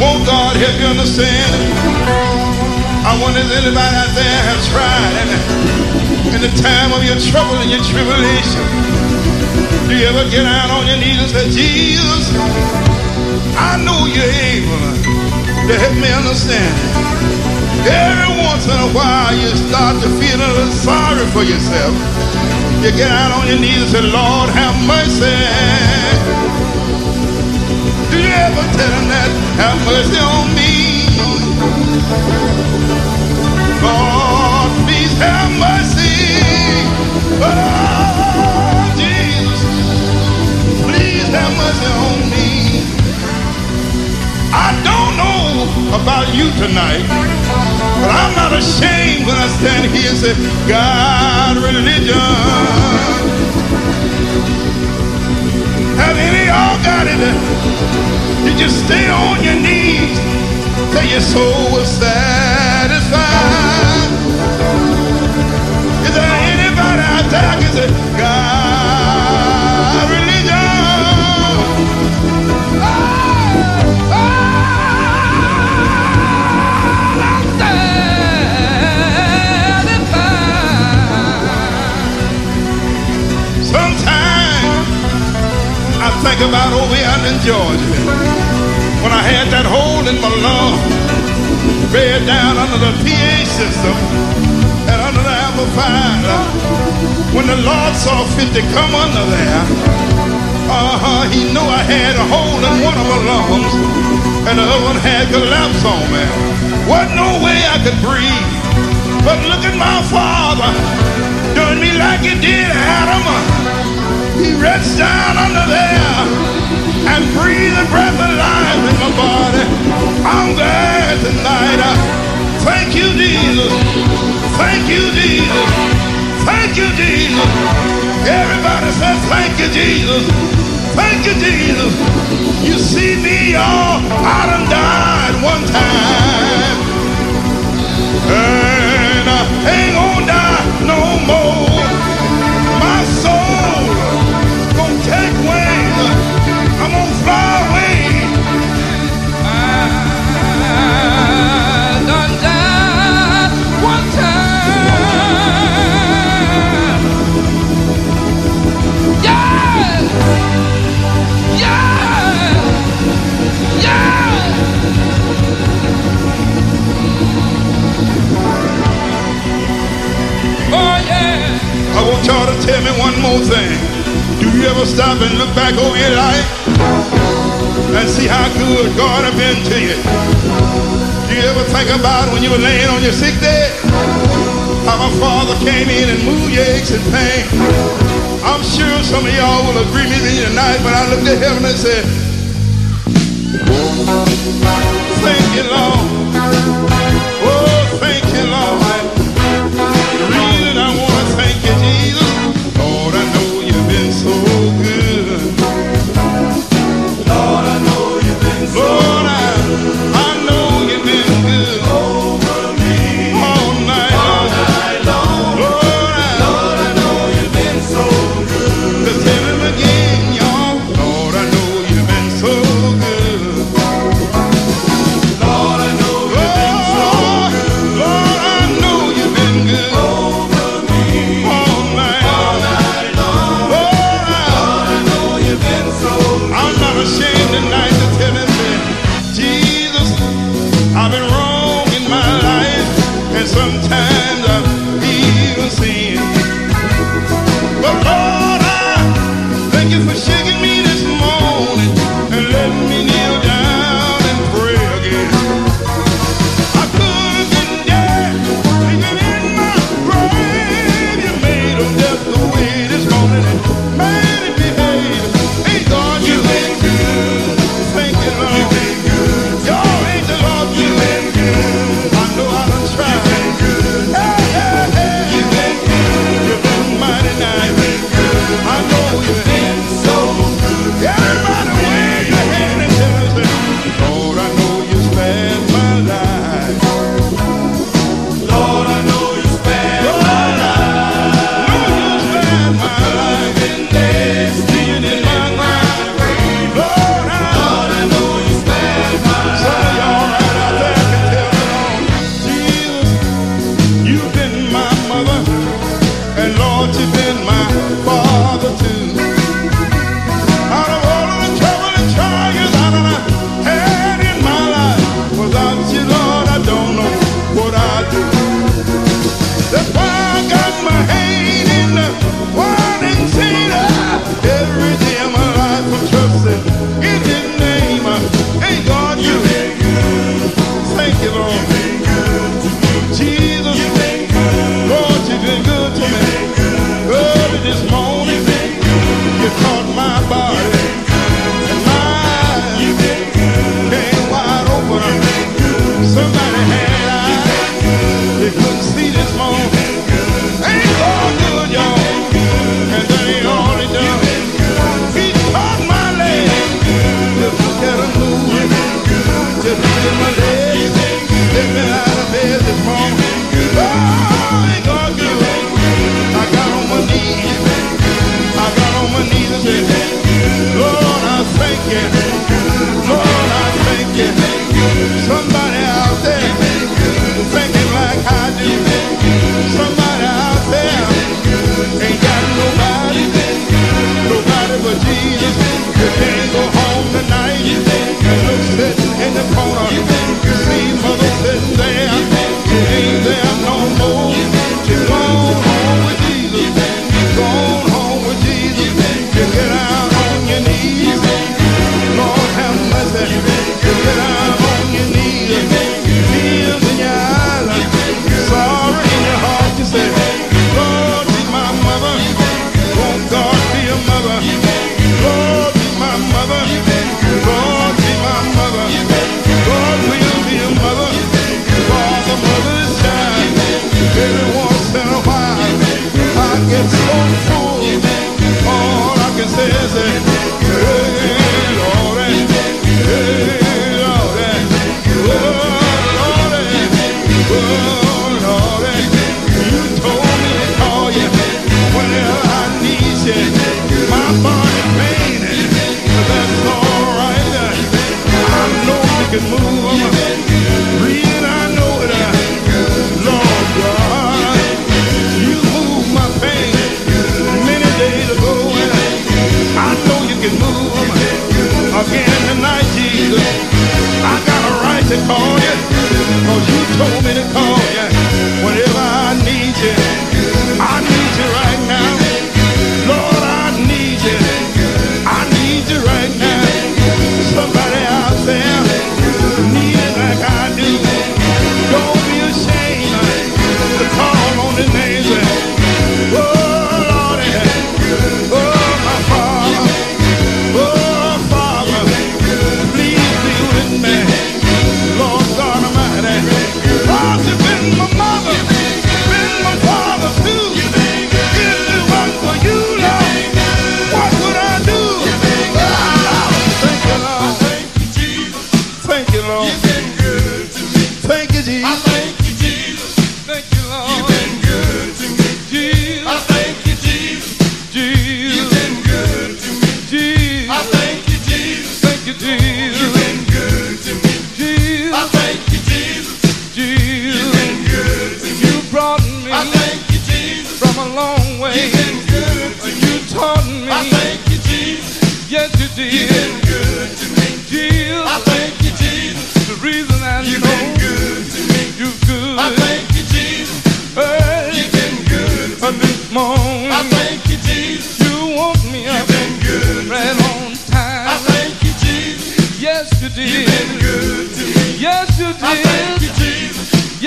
Won't God help you understand? I wonder if anybody out there has tried in the time of your trouble and your tribulation, do you ever get out on your knees and say, Jesus, I know you're able to help me understand. Every once in a while you start to feel a little sorry for yourself. You get out on your knees and say, Lord, have mercy. Ever tell him that? Have mercy on me. Lord, please have mercy. Oh, Jesus, please have mercy on me. I don't know about you tonight, but I'm not ashamed when I stand here and say, God, religion. Stay on your knees till your soul was satisfied? Is there anybody out there can say, God, religion? Oh, oh, satisfied. Sometimes I think about out in Georgia when I had that hole in my lung, red down under the PA system and under the amplifier. When the Lord saw fit to come under there, uh-huh, he knew I had a hole in one of my lungs and the other one had collapse on me. Wasn't no way I could breathe. But look at my father doing me like he did Adam. He reached down under there and breathed the breath of life in my body. I'm glad tonight. Thank you, Jesus. Thank you, Jesus. Thank you, Jesus. Everybody says, Thank you, Jesus. Thank you, Jesus. You see me, y'all. I done died one time. Stop and look back over your life and see how good God has been to you? Do you ever think about when you were laying on your sick bed? How my father came in and moved your aches and pain. I'm sure some of y'all will agree with me tonight, but I looked at heaven and said, Thank you, Lord. Oh, thank you, Lord. can move.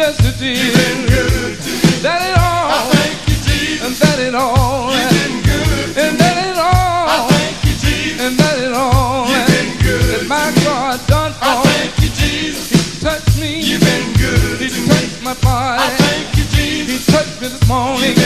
yesterday. You been good. to me. That it all. I thank you, Jesus. And that it all. You've been good. And that it all. I thank you, Jesus. And that it all. You've been good. and my God done all. I thank you, Jesus. He touched me. You been good. He touched my body. I thank you, Jesus. He touched me this morning.